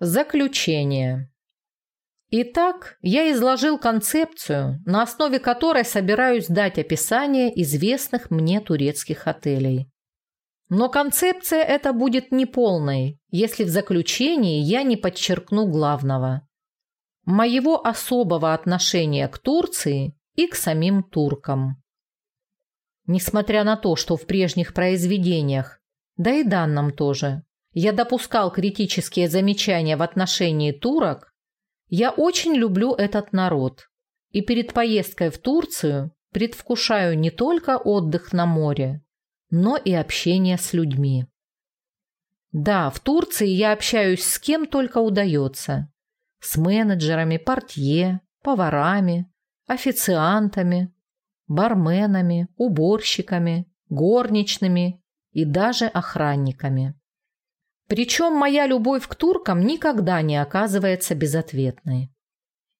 Заключение. Итак, я изложил концепцию, на основе которой собираюсь дать описание известных мне турецких отелей. Но концепция эта будет неполной, если в заключении я не подчеркну главного – моего особого отношения к Турции и к самим туркам. Несмотря на то, что в прежних произведениях, да и данном тоже, я допускал критические замечания в отношении турок, я очень люблю этот народ и перед поездкой в Турцию предвкушаю не только отдых на море, но и общение с людьми. Да, в Турции я общаюсь с кем только удается. С менеджерами, портье, поварами, официантами, барменами, уборщиками, горничными и даже охранниками. Причем моя любовь к туркам никогда не оказывается безответной.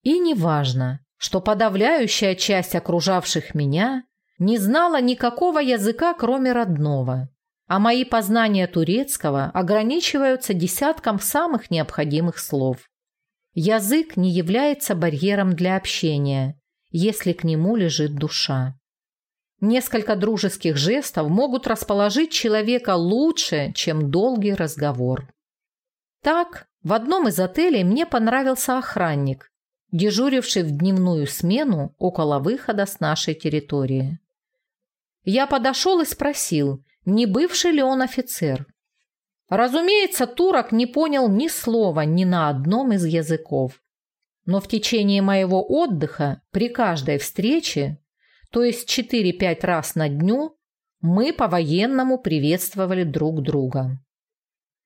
И не важно, что подавляющая часть окружавших меня не знала никакого языка, кроме родного, а мои познания турецкого ограничиваются десятком самых необходимых слов. Язык не является барьером для общения, если к нему лежит душа. Несколько дружеских жестов могут расположить человека лучше, чем долгий разговор. Так, в одном из отелей мне понравился охранник, дежуривший в дневную смену около выхода с нашей территории. Я подошел и спросил, не бывший ли он офицер. Разумеется, турок не понял ни слова ни на одном из языков. Но в течение моего отдыха при каждой встрече то есть 4-5 раз на дню, мы по-военному приветствовали друг друга.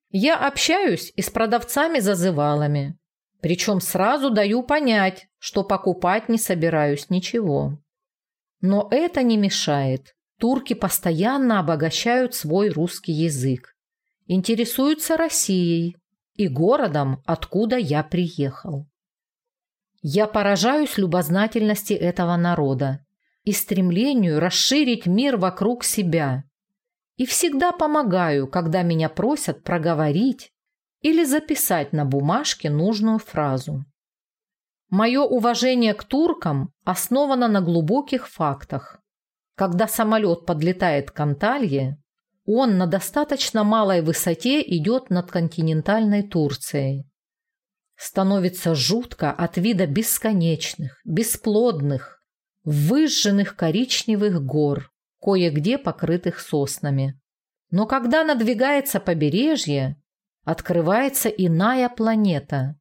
Я общаюсь и с продавцами-зазывалами, причем сразу даю понять, что покупать не собираюсь ничего. Но это не мешает. Турки постоянно обогащают свой русский язык, интересуются Россией и городом, откуда я приехал. Я поражаюсь любознательности этого народа и стремлению расширить мир вокруг себя. И всегда помогаю, когда меня просят проговорить или записать на бумажке нужную фразу. Мое уважение к туркам основано на глубоких фактах. Когда самолет подлетает к Анталье, он на достаточно малой высоте идет над континентальной Турцией. Становится жутко от вида бесконечных, бесплодных, выжженных коричневых гор, кое-где покрытых соснами. Но когда надвигается побережье, открывается иная планета.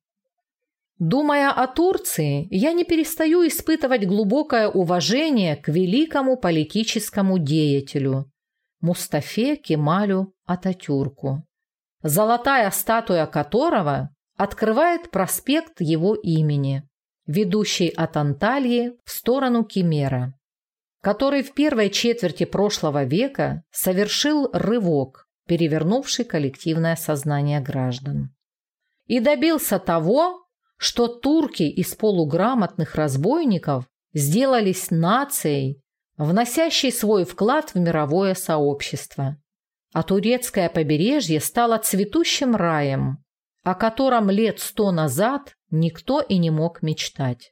Думая о Турции, я не перестаю испытывать глубокое уважение к великому политическому деятелю Мустафе Кемалю Ататюрку, золотая статуя которого открывает проспект его имени ведущий от Антальи в сторону Кемера, который в первой четверти прошлого века совершил рывок, перевернувший коллективное сознание граждан. И добился того, что турки из полуграмотных разбойников сделались нацией, вносящей свой вклад в мировое сообщество. А турецкое побережье стало цветущим раем, о котором лет сто назад никто и не мог мечтать.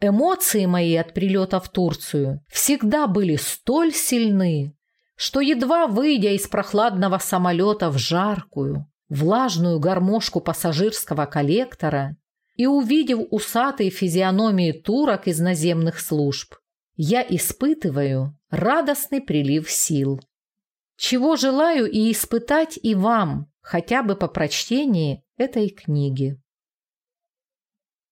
Эмоции мои от прилета в Турцию всегда были столь сильны, что едва выйдя из прохладного самолета в жаркую, влажную гармошку пассажирского коллектора и увидев усатые физиономии турок из наземных служб, я испытываю радостный прилив сил. Чего желаю и испытать и вам, хотя бы по прочтении этой книги.